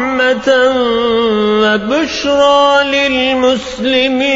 وَرَحْمَةً وَبُشْرَى لِلْمُسْلِمِينَ.